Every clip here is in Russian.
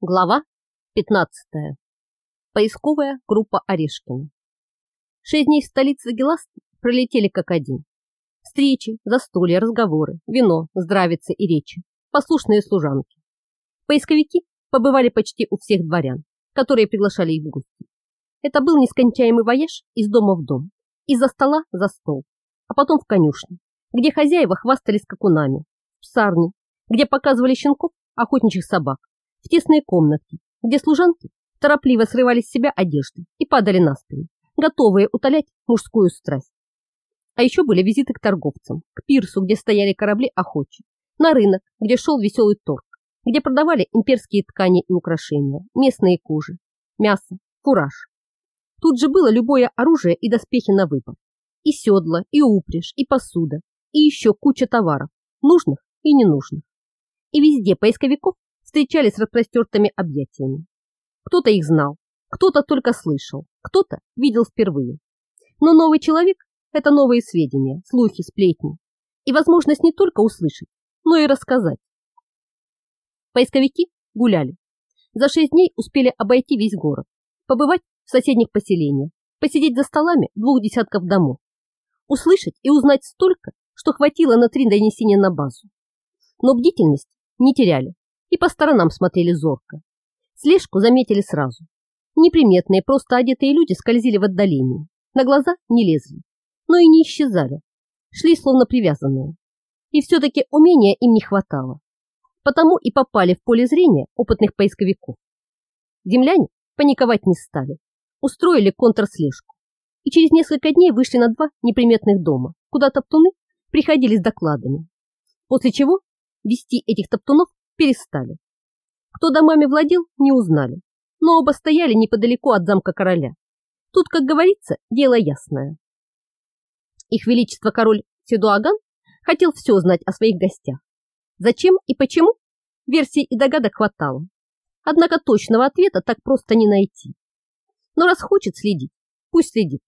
Глава 15. Поисковая группа Орешкина. Шесть дней в столице Геласт пролетели как один. Встречи, застолья, разговоры, вино, здравицы и речи, послушные служанки. Поисковики побывали почти у всех дворян, которые приглашали их в гости. Это был нескончаемый вояж из дома в дом, из-за стола за стол, а потом в конюшне, где хозяева хвастались скакунами, в псарне, где показывали щенков, охотничьих собак, в тесные комнатки, где служанки торопливо срывали с себя одежды и падали на спину, готовые утолять мужскую страсть. А еще были визиты к торговцам, к пирсу, где стояли корабли охочи, на рынок, где шел веселый торг, где продавали имперские ткани и украшения, местные кожи, мясо, фураж. Тут же было любое оружие и доспехи на выбор. И седла, и упряжь, и посуда, и еще куча товаров, нужных и ненужных. И везде поисковиков встречали с распростертыми объятиями. Кто-то их знал, кто-то только слышал, кто-то видел впервые. Но новый человек – это новые сведения, слухи, сплетни и возможность не только услышать, но и рассказать. Поисковики гуляли. За шесть дней успели обойти весь город, побывать в соседних поселениях, посидеть за столами двух десятков домов, услышать и узнать столько, что хватило на три донесения на базу. Но бдительность не теряли и по сторонам смотрели зорко. Слежку заметили сразу. Неприметные, просто одетые люди скользили в отдалении. На глаза не лезли, но и не исчезали. Шли словно привязанные. И все-таки умения им не хватало. Потому и попали в поле зрения опытных поисковиков. Земляне паниковать не стали. Устроили контрслежку. И через несколько дней вышли на два неприметных дома, куда топтуны приходили с докладами. После чего вести этих топтунов перестали. Кто домами владел, не узнали, но оба стояли неподалеку от замка короля. Тут, как говорится, дело ясное. Их Величество король Седуаган хотел все знать о своих гостях. Зачем и почему? Версий и догадок хватало. Однако точного ответа так просто не найти. Но раз хочет следить, пусть следит.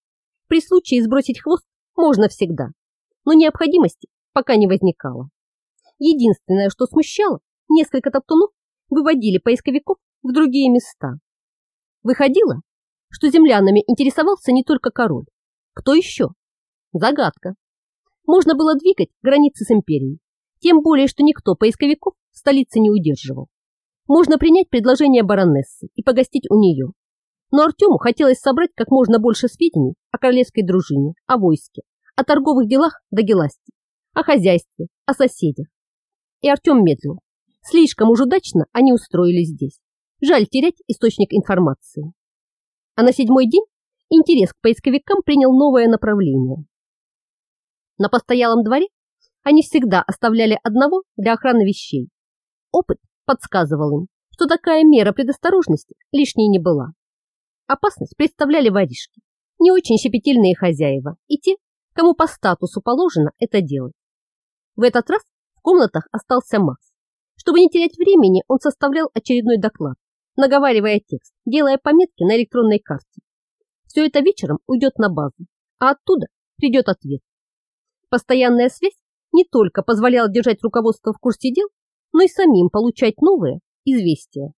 При случае сбросить хвост можно всегда, но необходимости пока не возникало. Единственное, что смущало, несколько топтунов выводили поисковиков в другие места. Выходило, что землянами интересовался не только король. Кто еще? Загадка. Можно было двигать границы с империей, тем более, что никто поисковиков в столице не удерживал. Можно принять предложение баронессы и погостить у нее. Но Артему хотелось собрать как можно больше сведений о королевской дружине, о войске, о торговых делах до геласти, о хозяйстве, о соседях. И Артем медлил. Слишком уж удачно они устроились здесь. Жаль терять источник информации. А на седьмой день интерес к поисковикам принял новое направление. На постоялом дворе они всегда оставляли одного для охраны вещей. Опыт подсказывал им, что такая мера предосторожности лишней не была. Опасность представляли воришки, не очень щепетильные хозяева и те, кому по статусу положено это делать. В этот раз в комнатах остался Макс. Чтобы не терять времени, он составлял очередной доклад, наговаривая текст, делая пометки на электронной карте. Все это вечером уйдет на базу, а оттуда придет ответ. Постоянная связь не только позволяла держать руководство в курсе дел, но и самим получать новые известия,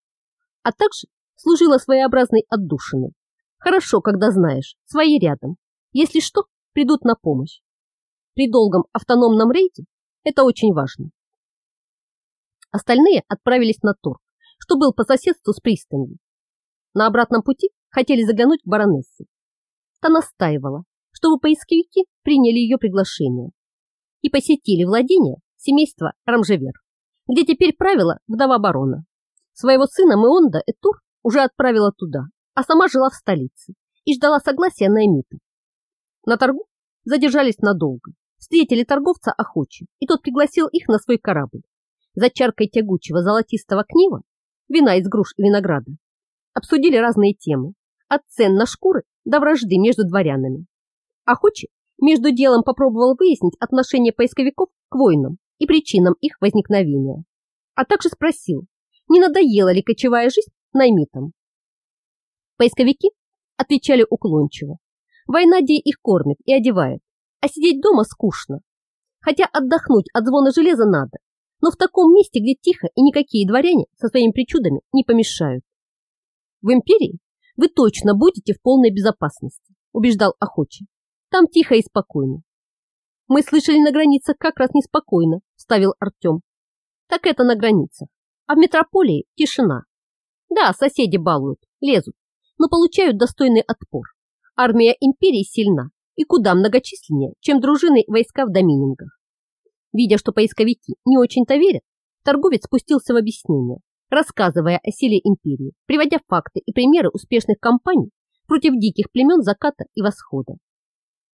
а также служила своеобразной отдушиной. Хорошо, когда знаешь, свои рядом. Если что, придут на помощь. При долгом автономном рейде это очень важно. Остальные отправились на торг, что был по соседству с пристанью. На обратном пути хотели заглянуть к баронессе. Та настаивала, чтобы поисковики приняли ее приглашение и посетили владение семейства Рамжевер, где теперь правила вдова барона. Своего сына Меонда Этур уже отправила туда, а сама жила в столице и ждала согласия на эмита. На торгу задержались надолго, встретили торговца охочи, и тот пригласил их на свой корабль за чаркой тягучего золотистого книва, вина из груш и винограда, обсудили разные темы, от цен на шкуры до вражды между дворянами. Охочи между делом попробовал выяснить отношение поисковиков к воинам и причинам их возникновения, а также спросил, не надоела ли кочевая жизнь наймитам. Поисковики отвечали уклончиво. Война де их кормит и одевает, а сидеть дома скучно. Хотя отдохнуть от звона железа надо, но в таком месте, где тихо и никакие дворяне со своими причудами не помешают. В империи вы точно будете в полной безопасности, убеждал охочий. Там тихо и спокойно. Мы слышали на границах как раз неспокойно, ставил Артем. Так это на границах. А в метрополии тишина. Да, соседи балуют, лезут, но получают достойный отпор. Армия империи сильна и куда многочисленнее, чем дружины войска в доминингах. Видя, что поисковики не очень-то верят, торговец спустился в объяснение, рассказывая о силе империи, приводя факты и примеры успешных кампаний против диких племен заката и восхода.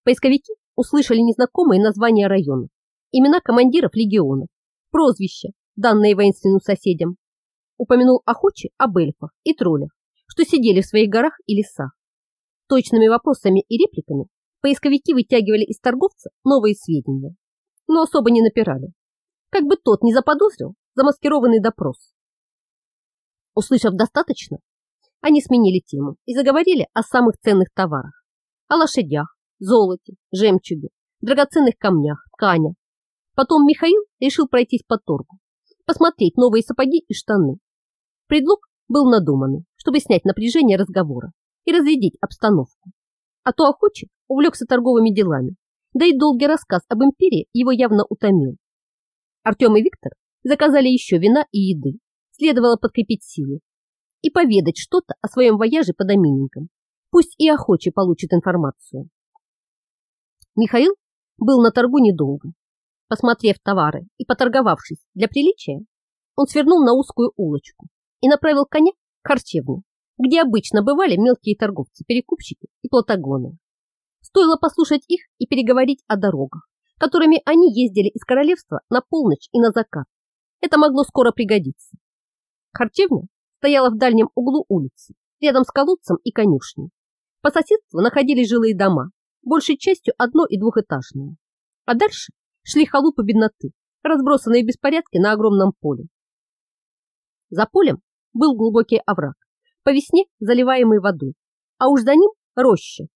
Поисковики услышали незнакомые названия районов, имена командиров легионов, прозвища, данные воинственным соседям. Упомянул охочи об эльфах и троллях, что сидели в своих горах и лесах. Точными вопросами и репликами поисковики вытягивали из торговца новые сведения, но особо не напирали. Как бы тот не заподозрил замаскированный допрос. Услышав достаточно, они сменили тему и заговорили о самых ценных товарах. О лошадях, золоте, жемчуге, драгоценных камнях, тканях. Потом Михаил решил пройтись по торгу, посмотреть новые сапоги и штаны. Предлог был надуманный, чтобы снять напряжение разговора и разрядить обстановку. А то охотчик увлекся торговыми делами да и долгий рассказ об империи его явно утомил. Артем и Виктор заказали еще вина и еды. Следовало подкрепить силы и поведать что-то о своем вояже по доминикам. Пусть и охочий получит информацию. Михаил был на торгу недолго. Посмотрев товары и поторговавшись для приличия, он свернул на узкую улочку и направил коня к харчевне, где обычно бывали мелкие торговцы, перекупщики и платагоны. Стоило послушать их и переговорить о дорогах, которыми они ездили из королевства на полночь и на закат. Это могло скоро пригодиться. Харчевня стояла в дальнем углу улицы, рядом с колодцем и конюшней. По соседству находились жилые дома, большей частью одно- и двухэтажные. А дальше шли халупы бедноты, разбросанные в беспорядке на огромном поле. За полем был глубокий овраг, по весне заливаемый водой, а уж за ним роща,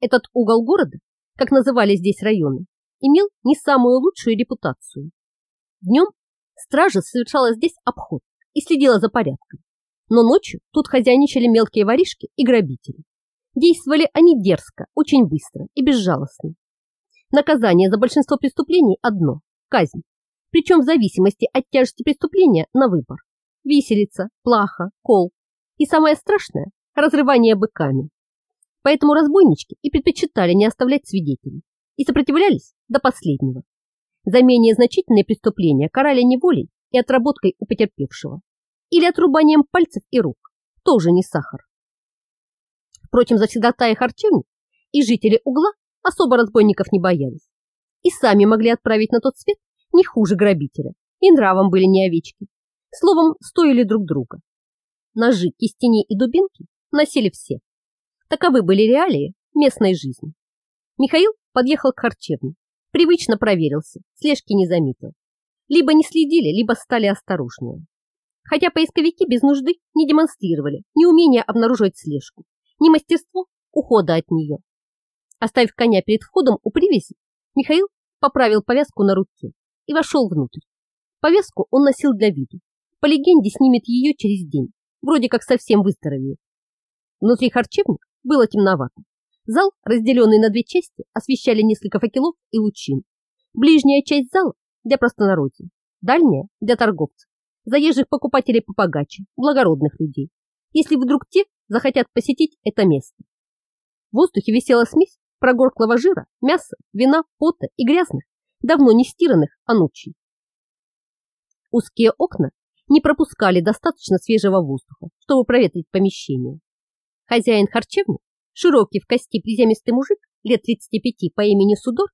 этот угол города, как называли здесь районы, имел не самую лучшую репутацию. Днем стража совершала здесь обход и следила за порядком, но ночью тут хозяйничали мелкие воришки и грабители. Действовали они дерзко, очень быстро и безжалостно. Наказание за большинство преступлений одно – казнь, причем в зависимости от тяжести преступления на выбор. Виселица, плаха, кол и самое страшное – разрывание быками. Поэтому разбойнички и предпочитали не оставлять свидетелей и сопротивлялись до последнего. За менее значительные преступления карали неволей и отработкой у потерпевшего или отрубанием пальцев и рук, тоже не сахар. Впрочем, завсегдатаи харчевни и жители угла особо разбойников не боялись и сами могли отправить на тот свет не хуже грабителя, и нравом были не овечки. Словом, стоили друг друга. Ножи, кистени и дубинки носили все, Таковы были реалии местной жизни. Михаил подъехал к харчевне, привычно проверился, слежки не заметил. Либо не следили, либо стали осторожнее. Хотя поисковики без нужды не демонстрировали ни умения обнаруживать слежку, ни мастерство ухода от нее. Оставив коня перед входом у привязи, Михаил поправил повязку на руке и вошел внутрь. Повязку он носил для виду. По легенде, снимет ее через день, вроде как совсем выздоровеет. Внутри харчевни было темновато. Зал, разделенный на две части, освещали несколько факелов и лучин. Ближняя часть зала для простонародья, дальняя для торговцев, заезжих покупателей побогаче, благородных людей, если вдруг те захотят посетить это место. В воздухе висела смесь прогорклого жира, мяса, вина, пота и грязных, давно не стиранных анучий. Узкие окна не пропускали достаточно свежего воздуха, чтобы проветрить помещение. Хозяин харчевни, широкий в кости приземистый мужик лет 35 по имени Судор,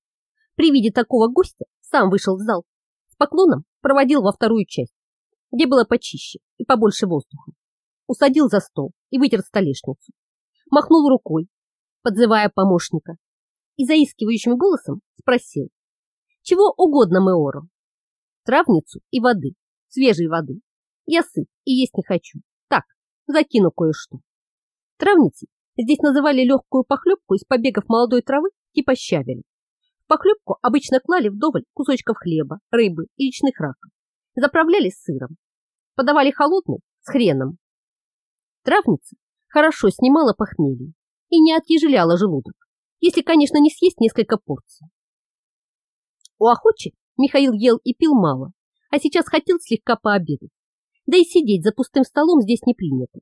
при виде такого гостя сам вышел в зал, с поклоном проводил во вторую часть, где было почище и побольше воздуха. Усадил за стол и вытер столешницу. Махнул рукой, подзывая помощника, и заискивающим голосом спросил, чего угодно Меору. Травницу и воды, свежей воды. Я сыт и есть не хочу. Так, закину кое-что. Травницей здесь называли легкую похлебку из побегов молодой травы типа щавеля. Похлебку обычно клали вдоволь кусочков хлеба, рыбы и речных раков. заправляли сыром, подавали холодный с хреном. Травница хорошо снимала похмелье и не отъежеляла желудок, если, конечно, не съесть несколько порций. У охочи Михаил ел и пил мало, а сейчас хотел слегка пообедать. Да и сидеть за пустым столом здесь не принято.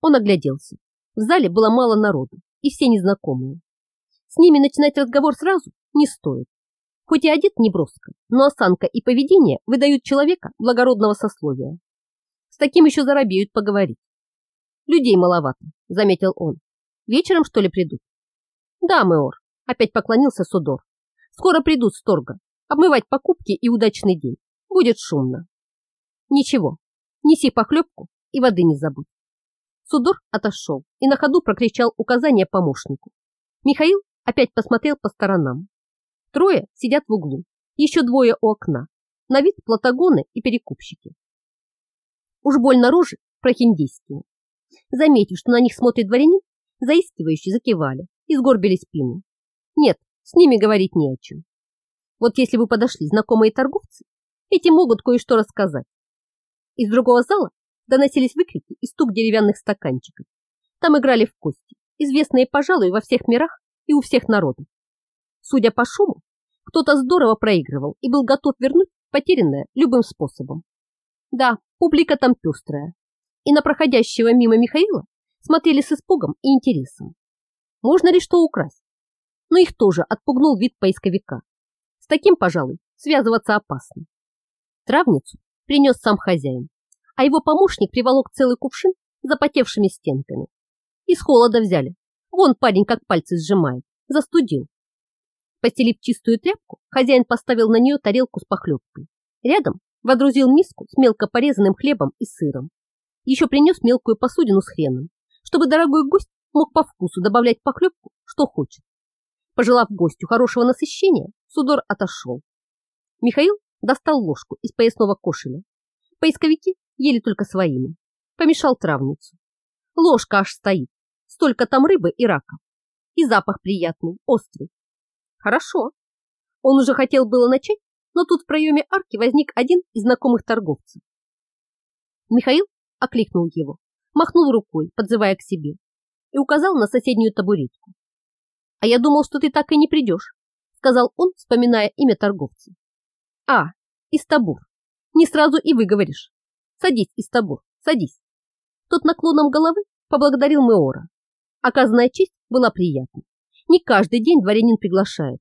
Он огляделся. В зале было мало народу, и все незнакомые. С ними начинать разговор сразу не стоит. Хоть и одет неброско, но осанка и поведение выдают человека благородного сословия. С таким еще заробеют поговорить. Людей маловато, заметил он. Вечером, что ли, придут? Да, Мэор, опять поклонился Судор. Скоро придут с торга. Обмывать покупки и удачный день. Будет шумно. Ничего, неси похлебку и воды не забудь. Судор отошел и на ходу прокричал указание помощнику. Михаил опять посмотрел по сторонам. Трое сидят в углу, еще двое у окна. На вид платагоны и перекупщики. Уж больно рожи прохиндейские. Заметив, что на них смотрит дворянин, заискивающие закивали и сгорбили спину. Нет, с ними говорить не о чем. Вот если бы подошли знакомые торговцы, эти могут кое-что рассказать. Из другого зала доносились выкрики и стук деревянных стаканчиков. Там играли в кости, известные, пожалуй, во всех мирах и у всех народов. Судя по шуму, кто-то здорово проигрывал и был готов вернуть потерянное любым способом. Да, публика там пестрая. И на проходящего мимо Михаила смотрели с испугом и интересом. Можно ли что украсть? Но их тоже отпугнул вид поисковика. С таким, пожалуй, связываться опасно. Травницу принес сам хозяин, а его помощник приволок целый кувшин запотевшими стенками. Из холода взяли. Вон парень как пальцы сжимает. Застудил. Постелив чистую тряпку, хозяин поставил на нее тарелку с похлебкой. Рядом водрузил миску с мелко порезанным хлебом и сыром. Еще принес мелкую посудину с хреном, чтобы дорогой гость мог по вкусу добавлять похлебку, что хочет. Пожелав гостю хорошего насыщения, Судор отошел. Михаил достал ложку из поясного кошеля. Поисковики ели только своими. Помешал травницу. Ложка аж стоит. Столько там рыбы и рака. И запах приятный, острый. Хорошо. Он уже хотел было начать, но тут в проеме арки возник один из знакомых торговцев. Михаил окликнул его, махнул рукой, подзывая к себе, и указал на соседнюю табуретку. «А я думал, что ты так и не придешь», сказал он, вспоминая имя торговца. «А, Истабур. Не сразу и выговоришь. Садись, Истабур, садись». Тот наклоном головы поблагодарил Меора. Оказанная честь была приятной. Не каждый день дворянин приглашает.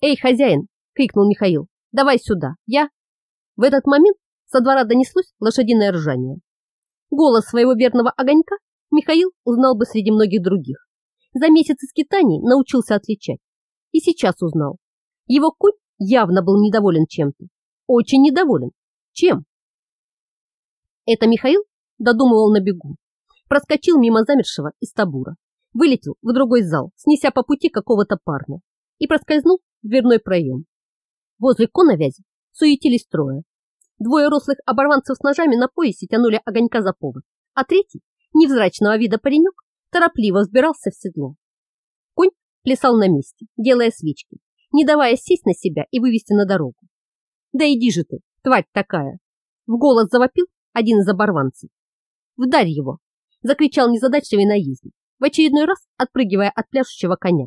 «Эй, хозяин!» — крикнул Михаил. «Давай сюда, я...» В этот момент со двора донеслось лошадиное ржание. Голос своего верного огонька Михаил узнал бы среди многих других. За месяц скитаний научился отличать. И сейчас узнал. Его конь явно был недоволен чем-то. Очень недоволен. Чем? Это Михаил додумывал на бегу. Проскочил мимо замершего из табура вылетел в другой зал, снеся по пути какого-то парня, и проскользнул в дверной проем. Возле коновязи суетились трое. Двое рослых оборванцев с ножами на поясе тянули огонька за повод, а третий, невзрачного вида паренек, торопливо взбирался в седло. Конь плясал на месте, делая свечки, не давая сесть на себя и вывести на дорогу. «Да иди же ты, тварь такая!» В голос завопил один из оборванцев. «Вдарь его!» — закричал незадачливый наездник в очередной раз отпрыгивая от пляшущего коня.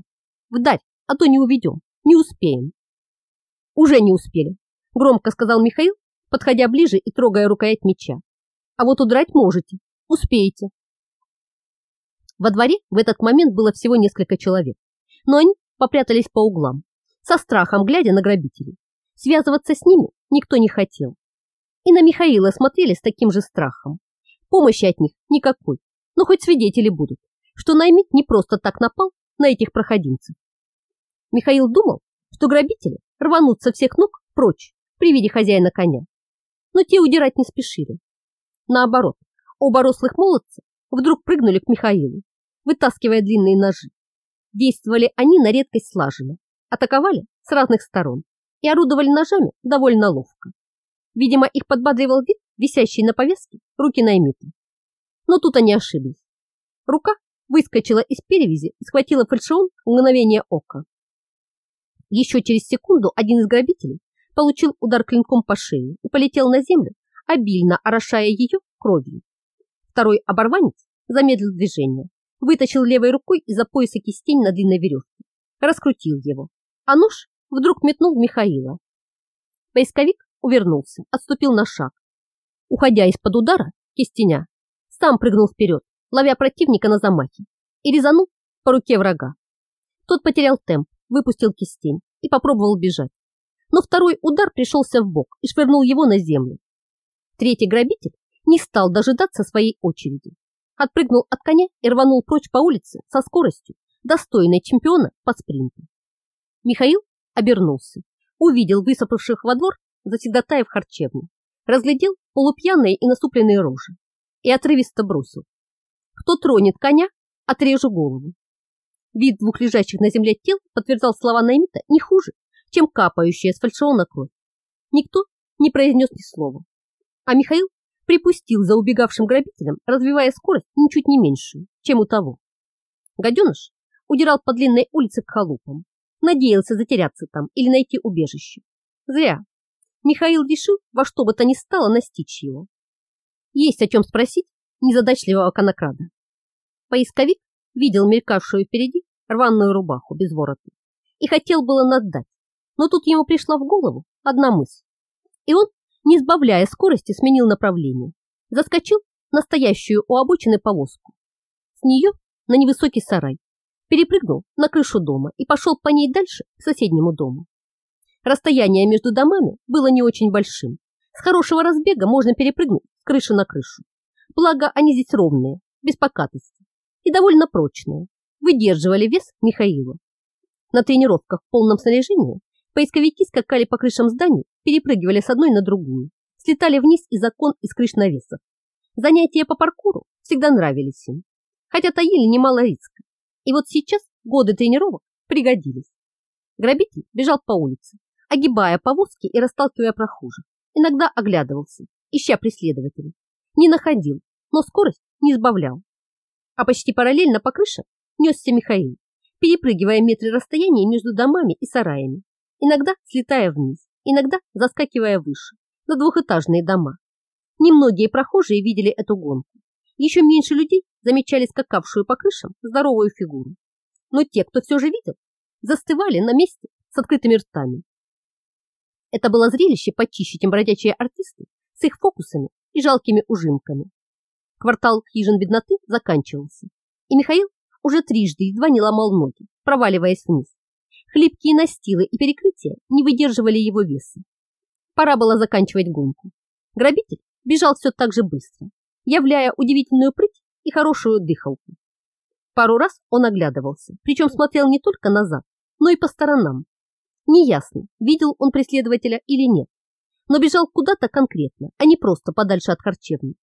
«Вдаль, а то не уведем, не успеем». «Уже не успели», — громко сказал Михаил, подходя ближе и трогая рукоять меча. «А вот удрать можете, успеете». Во дворе в этот момент было всего несколько человек, но они попрятались по углам, со страхом глядя на грабителей. Связываться с ними никто не хотел. И на Михаила смотрели с таким же страхом. Помощи от них никакой, но хоть свидетели будут что Наймит не просто так напал на этих проходимцев. Михаил думал, что грабители рванут со всех ног прочь при виде хозяина коня, но те удирать не спешили. Наоборот, оба рослых молодца вдруг прыгнули к Михаилу, вытаскивая длинные ножи. Действовали они на редкость слаженно, атаковали с разных сторон и орудовали ножами довольно ловко. Видимо, их подбадривал вид, висящий на повестке руки Наймита. Но тут они ошиблись. Рука выскочила из перевязи и схватила фальшион в мгновение ока. Еще через секунду один из грабителей получил удар клинком по шее и полетел на землю, обильно орошая ее кровью. Второй оборванец замедлил движение, вытащил левой рукой из-за пояса кистень на длинной веревке, раскрутил его, а нож вдруг метнул в Михаила. Поисковик увернулся, отступил на шаг. Уходя из-под удара, кистеня сам прыгнул вперед, ловя противника на замахе, и резанул по руке врага. Тот потерял темп, выпустил кистень и попробовал бежать. Но второй удар пришелся в бок и швырнул его на землю. Третий грабитель не стал дожидаться своей очереди. Отпрыгнул от коня и рванул прочь по улице со скоростью, достойной чемпиона по спринту. Михаил обернулся, увидел высыпавших во двор завсегдатаев харчевни, разглядел полупьяные и насупленные рожи и отрывисто бросил. Кто тронет коня, отрежу голову. Вид двух лежащих на земле тел подтверждал слова Наймита не хуже, чем капающая с фальшона кровь. Никто не произнес ни слова, а Михаил припустил за убегавшим грабителем, развивая скорость ничуть не меньшую, чем у того. Гаденыш удирал по длинной улице к халупам, надеялся затеряться там или найти убежище. Зря. Михаил решил во что бы то ни стало настичь его. Есть о чем спросить незадачливого конокрада. Поисковик видел мелькавшую впереди рваную рубаху без ворота и хотел было наддать, но тут ему пришла в голову одна мысль, и он, не сбавляя скорости, сменил направление, заскочил на стоящую у обочины повозку. С нее на невысокий сарай, перепрыгнул на крышу дома и пошел по ней дальше к соседнему дому. Расстояние между домами было не очень большим. С хорошего разбега можно перепрыгнуть с крыши на крышу. Благо, они здесь ровные, без покатости и довольно прочные, выдерживали вес Михаила. На тренировках в полном снаряжении поисковики скакали по крышам зданий, перепрыгивали с одной на другую, слетали вниз из окон и с крыш навесов. Занятия по паркуру всегда нравились им, хотя таили немало риска. И вот сейчас годы тренировок пригодились. Грабитель бежал по улице, огибая повозки и расталкивая прохожих. Иногда оглядывался, ища преследователей. Не находил, но скорость не сбавлял. А почти параллельно по крыше несся Михаил, перепрыгивая метры расстояния между домами и сараями, иногда слетая вниз, иногда заскакивая выше, на двухэтажные дома. Немногие прохожие видели эту гонку. Еще меньше людей замечали скакавшую по крышам здоровую фигуру. Но те, кто все же видел, застывали на месте с открытыми ртами. Это было зрелище почище, чем бродячие артисты с их фокусами и жалкими ужимками. Квартал хижин бедноты заканчивался, и Михаил уже трижды едва не ломал ноги, проваливаясь вниз. Хлипкие настилы и перекрытия не выдерживали его веса. Пора было заканчивать гонку. Грабитель бежал все так же быстро, являя удивительную прыть и хорошую дыхалку. Пару раз он оглядывался, причем смотрел не только назад, но и по сторонам. Неясно, видел он преследователя или нет, но бежал куда-то конкретно, а не просто подальше от харчевни.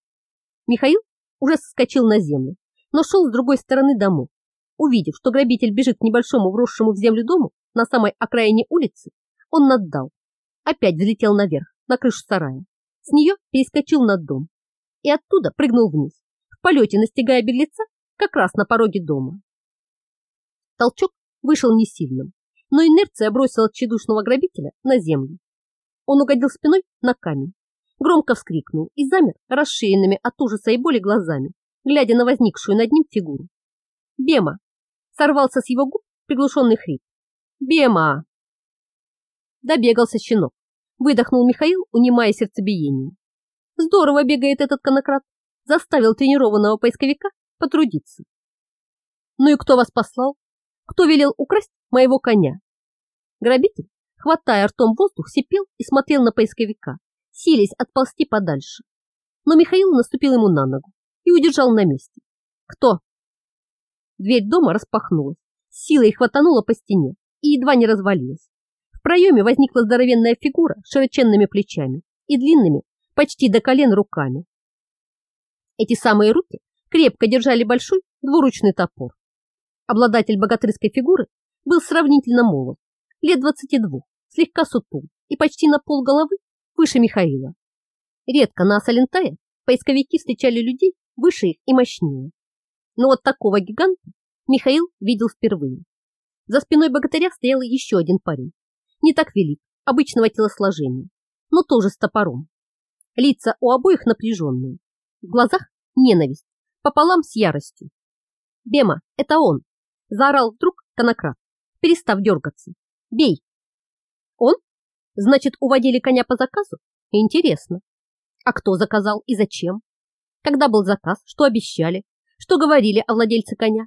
Михаил уже соскочил на землю, но шел с другой стороны домов. Увидев, что грабитель бежит к небольшому вросшему в землю дому на самой окраине улицы, он наддал. Опять взлетел наверх, на крышу сарая. С нее перескочил над дом и оттуда прыгнул вниз, в полете настигая беглеца как раз на пороге дома. Толчок вышел не сильным, но инерция бросила тщедушного грабителя на землю. Он угодил спиной на камень, громко вскрикнул и замер расширенными от ужаса и боли глазами, глядя на возникшую над ним фигуру. «Бема!» — сорвался с его губ приглушенный хрип. «Бема!» Добегался щенок. Выдохнул Михаил, унимая сердцебиение. Здорово бегает этот конократ. Заставил тренированного поисковика потрудиться. Ну и кто вас послал? Кто велел украсть моего коня? Грабитель хватая ртом воздух, сипел и смотрел на поисковика, силясь отползти подальше. Но Михаил наступил ему на ногу и удержал на месте. «Кто?» Дверь дома распахнулась, силой хватанула по стене и едва не развалилась. В проеме возникла здоровенная фигура с широченными плечами и длинными, почти до колен руками. Эти самые руки крепко держали большой двуручный топор. Обладатель богатырской фигуры был сравнительно молод, лет двадцати двух, слегка сутул и почти на пол головы выше Михаила. Редко на Асалентае поисковики встречали людей выше их и мощнее. Но вот такого гиганта Михаил видел впервые. За спиной богатыря стоял еще один парень. Не так велик, обычного телосложения, но тоже с топором. Лица у обоих напряженные. В глазах ненависть, пополам с яростью. «Бема, это он!» – заорал вдруг конократ, перестав дергаться. «Бей!» «Он? Значит, уводили коня по заказу? Интересно. А кто заказал и зачем? Когда был заказ, что обещали, что говорили о владельце коня?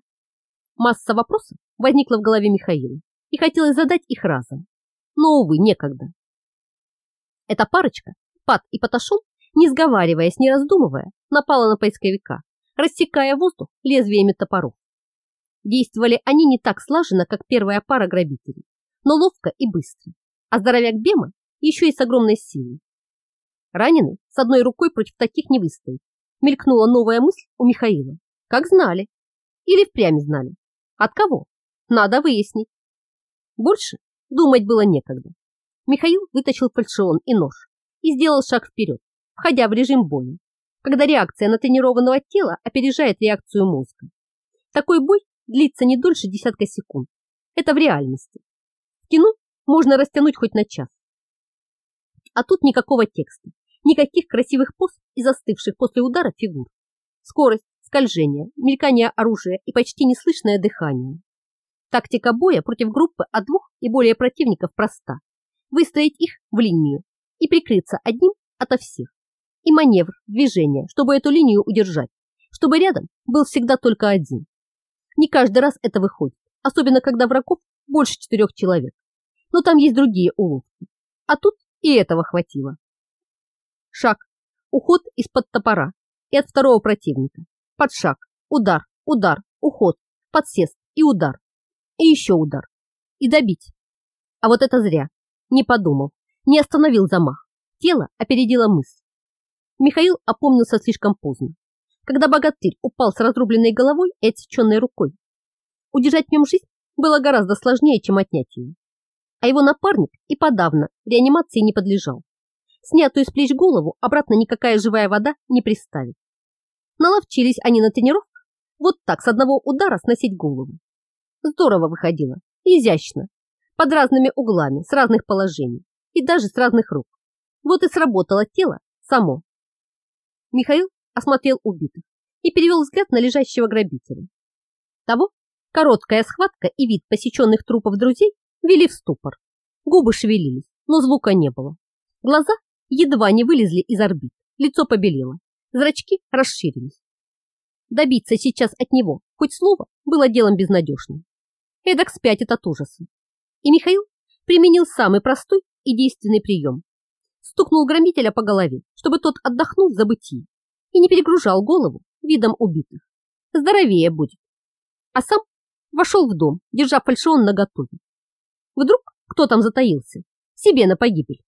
Масса вопросов возникла в голове Михаила, и хотелось задать их разом. Но, увы, некогда. Эта парочка, Пат и Паташон, не сговариваясь, не раздумывая, напала на поисковика, рассекая воздух лезвиями топоров. Действовали они не так слаженно, как первая пара грабителей, но ловко и быстро, а здоровяк Бема еще и с огромной силой. Раненый с одной рукой против таких не выстоит. Мелькнула новая мысль у Михаила. Как знали? Или впрямь знали? От кого? Надо выяснить. Больше думать было некогда. Михаил вытащил фальшион и нож и сделал шаг вперед, входя в режим боя, когда реакция на тренированного тела опережает реакцию мозга. Такой бой длится не дольше десятка секунд. Это в реальности. В кино можно растянуть хоть на час. А тут никакого текста, никаких красивых поз и застывших после удара фигур. Скорость, скольжение, мелькание оружия и почти неслышное дыхание. Тактика боя против группы от двух и более противников проста. Выстроить их в линию и прикрыться одним ото всех. И маневр, движение, чтобы эту линию удержать, чтобы рядом был всегда только один. Не каждый раз это выходит, особенно когда врагов больше четырех человек. Но там есть другие уловки. А тут и этого хватило. Шаг, уход из-под топора и от второго противника. Под шаг, удар, удар, уход, подсест и удар. И еще удар. И добить. А вот это зря. Не подумал, не остановил замах. Тело опередило мысль. Михаил опомнился слишком поздно, когда богатырь упал с разрубленной головой и отсеченной рукой. Удержать в нем жизнь было гораздо сложнее, чем отнять ее. А его напарник и подавно реанимации не подлежал. Снятую с плеч голову обратно никакая живая вода не приставит. Наловчились они на тренировках вот так с одного удара сносить голову. Здорово выходило, изящно, под разными углами, с разных положений и даже с разных рук. Вот и сработало тело само. Михаил осмотрел убитых и перевел взгляд на лежащего грабителя. Того короткая схватка и вид посеченных трупов друзей вели в ступор. Губы шевелились, но звука не было. Глаза едва не вылезли из орбит, лицо побелело, зрачки расширились. Добиться сейчас от него хоть слова было делом безнадежным. Эдак спятит от ужаса. И Михаил применил самый простой и действенный прием. Стукнул громителя по голове, чтобы тот отдохнул в забытии и не перегружал голову видом убитых. Здоровее будет. А сам вошел в дом, держа фальшион наготове. Вдруг кто там затаился? Себе на погибель.